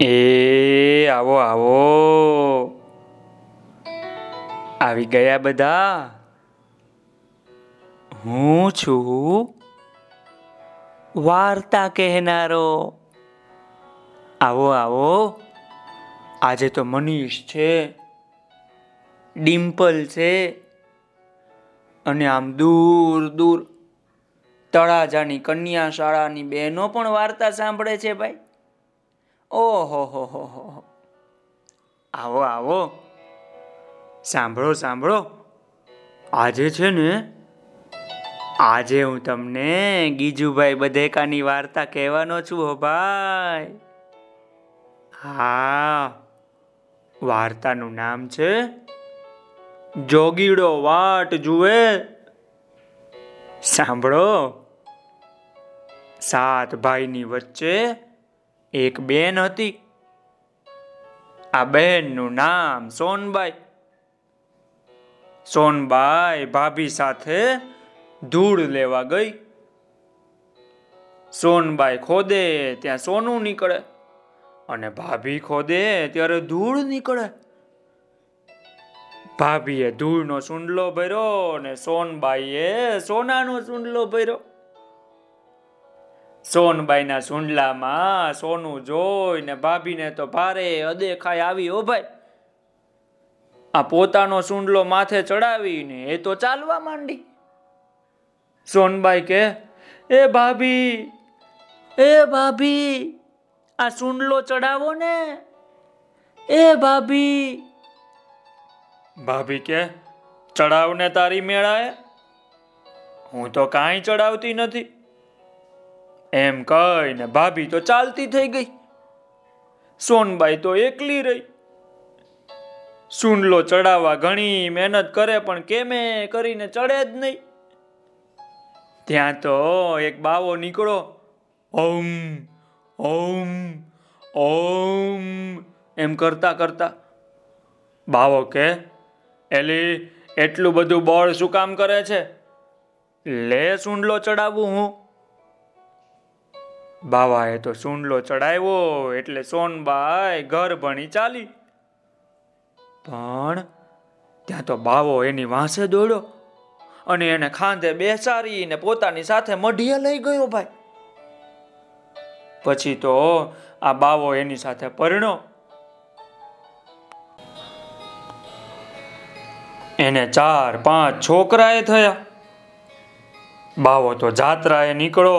એ, આવો આવો. આવી ગયા બધા. હું છું વાર્તા કહેનારો. આવો આવો. આજે તો મનીષ છે, ડિમ્પલ છે, અને આમ દૂર દૂર તળાજાની કન્યા શાળાની બહેનો પણ વાર્તા સાંભળે છે ભાઈ. ઓહો, હો હો હો આવો આવો. સાંભળો સાંભળો. આજે છે ને, આજે હું તમને ગીજુભાઈ બધેકાની વાર્તા કહેવાનો છું, હો, ભાઈ. હા, વાર્તાનું નામ છે, જોગીડો વાટ જુએ. સાંભળો. સાત ભાઈની વચ્ચે એક બેન હતી. આ બહેનનું નામ સોનબાઈ. સોનબાઈ ભાભી સાથે ધૂળ લેવા ગઈ. સોનબાઈ ખોદે ત્યાં સોનું નીકળે અને ભાભી ખોદે ત્યારે ધૂળ નીકળે. ભાભીએ ધૂળનો સુંડલો ભર્યો ને સોનબાઈએ સોનાનો સુંડલો ભર્યો. સોનબાઈના સુંડલામાં સોનું જોઈને ભાભીને તો ભારે અદેખાઈ આવી, ઓ ભાઈ. આ પોતાનો સુંડલો માથે ચડાવીને એ તો ચાલવા માંડી. સોનબાઈ કે, એ ભાભી એ ભાભી, આ સુંડલો ચડાવો ને. એ ભાભી. ભાભી કે, ચડાવને તારી મેળાએ? હું તો કાંઈ ચડાવતી નથી. એમ કહીને ભાભી તો ચાલતી થઈ ગઈ. સોનબાઈ તો એકલી રહી. સુંડલો ચડાવવા ઘણી મહેનત કરે પણ કેમે કરીને ચડે જ નહીં. ત્યાં તો એક બાવો નીકળો. ઓમ ઓમ ઓમ, એમ કરતા કરતા. બાવો કે, એલી, એટલું બધું બળ શું કામ કરે છે? લે સુંડલો ચડાવું હું. બાવાએ તો સુંડલો ચડાવ્યો એટલે સોનબાઈ ઘર ભણી ચાલી. પણ ત્યાં તો બાવો એની વાંસે દોડ્યો અને એને ખાંધે બેસાડીને પોતાની સાથે મઢીએ લઈ ગયો ભાઈ. પછી તો આ બાવો એની સાથે પરણો એને ચાર પાંચ છોકરાએ થયા. બાવો તો જાત્રાએ નીકળો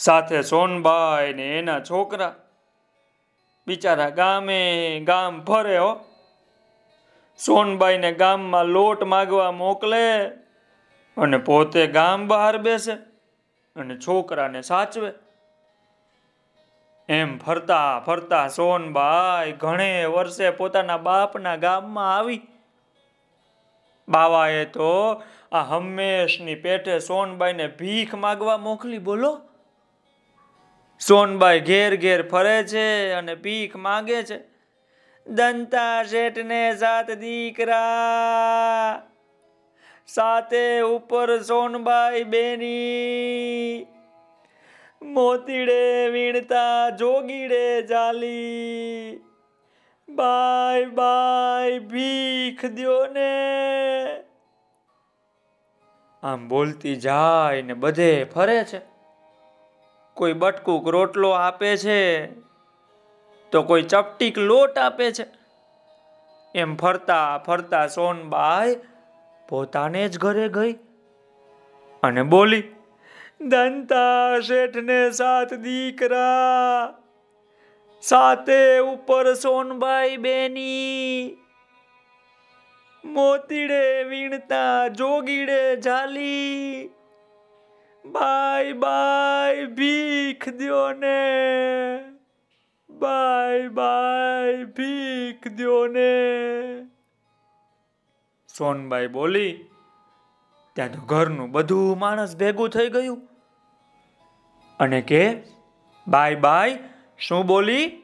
સાથે સોનબાઈ ને એના છોકરા બિચારા ગામે ગામ ફરે હો. સોનબાઈને ગામમાં લોટ માગવા મોકલે અને પોતે ગામ બહાર બેસે અને છોકરાને સાચવે. એમ ફરતા ફરતા સોનબાઈ ઘણે વર્ષે પોતાના બાપના ગામમાં આવી. બાવાએ તો આ હંમેશની પેટે સોનબાઈને ભીખ માગવા મોકલી, બોલો. સોનબાઈ ઘેર ઘેર ફરે છે અને ભીખ માગે છે. દંતા શેઠને સાત દીકરા. સાતે ઉપર સોનબાઈ બેની. મોતીડે વીણતા, જોગીડે જાલી. બાય બાય ભીખ દ્યો ને આમ બોલતી જાય ને બધે ફરે છે. કોઈ બટકુક રોટલો આપે છે, તો કોઈ ચપટીક લોટ આપે છે. એમ ફરતા ફરતા સોનબાઈ પોતાને જ ઘરે ગઈ અને બોલી, દંતા શેઠને સાત દીકરા, સાતે ઉપર સોનબાઈ બેની, મોતીડે વીણતા જોગીડે જાલી બાય બાય ભીખ દ્યો ને. બાય બાય ભીખ દ્યો ને. સોનબાઈ બોલી, ત્યાં તો ઘરનું બધું માણસ ભેગું થઈ ગયું. અને કે, બાય બાય, શું બોલી?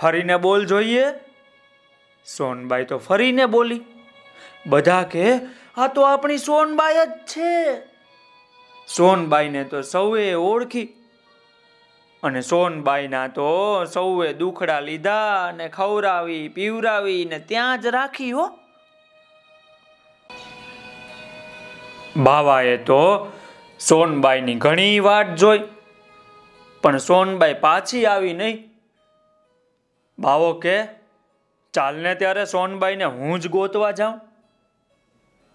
ફરીને બોલ જોઈએ. સોનબાઈ તો ફરીને બોલી, બધા કે, આ તો આપણી સોનબાઈ જ છે. સોનબાઈને તો સૌએ ઓળખી અને સોનબાઈના તો સૌએ દુખડા લીધા અને ખવરાવી પીવરાવી ને ત્યાં જ રાખી હો. બાવાએ તો સોનબાઈની ઘણી વાટ જોઈ, પણ સોનબાઈ પાછી આવી નહીં. બાવો કે, ચાલને ત્યારે સોનબાઈને હું જ ગોતવા જાઉં?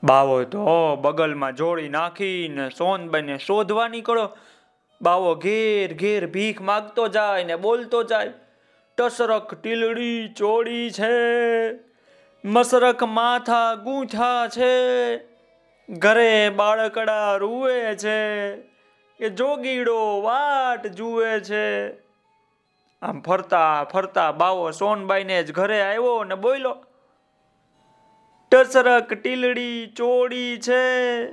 બાવો તો બગલમાં જોડી નાખીને સોનબાઈને શોધવા નીકળો. બાવો ઘેર ઘેર ભીખ માગતો જાય ને બોલતો જાય, ટસરક ટીલડી ચોડી છે, મસરક માથા ગૂંઠા છે, ઘરે બાળકડા રૂવે છે કે જોગીડો વાટ જુએ છે. આમ ફરતા ફરતા બાવો સોનબાઈને જ ઘરે આવ્યો ને બોલ્યો ટસરક ટીલડી ચોડી છે.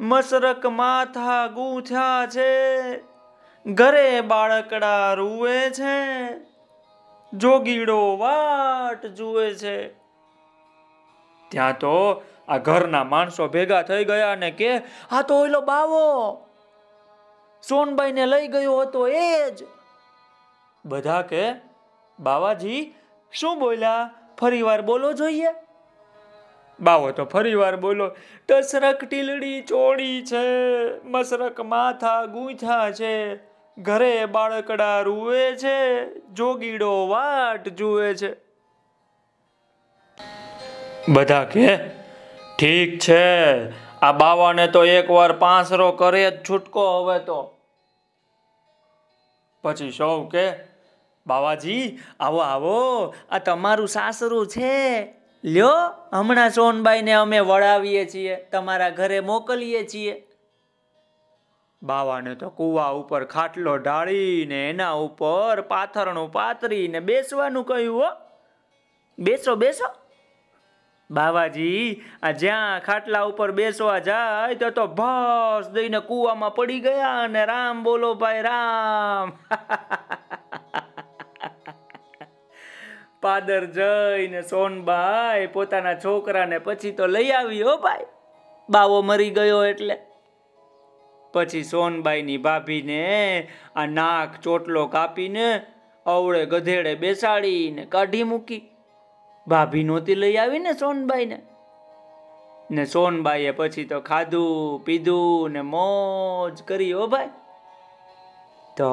મસરક માથા ગૂંથ્યા છે. ઘરે બાળકડા રૂવે છે. જોગીડો વાટ જુએ છે. ત્યાં તો આ ઘરના માણસો ભેગા થઈ ગયા ને કે, આ તો ઓલો બાવો, સોનબાઈને લઈ ગયો હતો એ જ. બધા કે, બાવાજી, શું બોલ્યા? ફરી વાર બોલો જોઈએ. બાવો તો ફરી વાર બોલો ટસરક ટીલડી ચોડી છે, મસરક માથા ગૂંથા છે, ઘરે બાળકડા રૂવે છે, જોગીડો વાટ જુએ છે. બધા કે, ઠીક છે, આ બાવાને તો એકવાર પાંસરો કરે જ છૂટકો હવે તો. પછી સૌ કે, બાવાજી, આવો આવો, આ તમારું સાસરું છે. લ્યો, હમણાં સોનબાઈને અમે વળાવીએ છીએ, તમારા ઘરે મોકલીએ છીએ. બાવાને તો કુવા ઉપર ખાટલો ઢાળીને એના ઉપર પાથરણું પાથરીને બેસવાનું કહ્યું હો. બેસો બેસો. બાવાજી, આ જ્યાં ખાટલા ઉપર બેસવા જાય તો તો ભસ દઈને કુવામાં પડી ગયા અને રામ બોલો ભાઈ, રામ. પાદર જઈને સોનબાઈ પોતાના છોકરાને પછી તો લઈ આવી હો ભાઈ. બાવો મરી ગયો એટલે. પછી સોનબાઈની ભાભીને આ નાક ચોટલો કાપીને અવળે ગધેડે બેસાડીને કાઢી મૂકી. ભાભી નહોતી લઈ આવીને સોનબાઈને. ને સોનબાઈએ પછી તો ખાધું, પીધું ને મોજ કરી હો ભાઈ. તો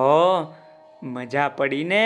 મજા પડી ને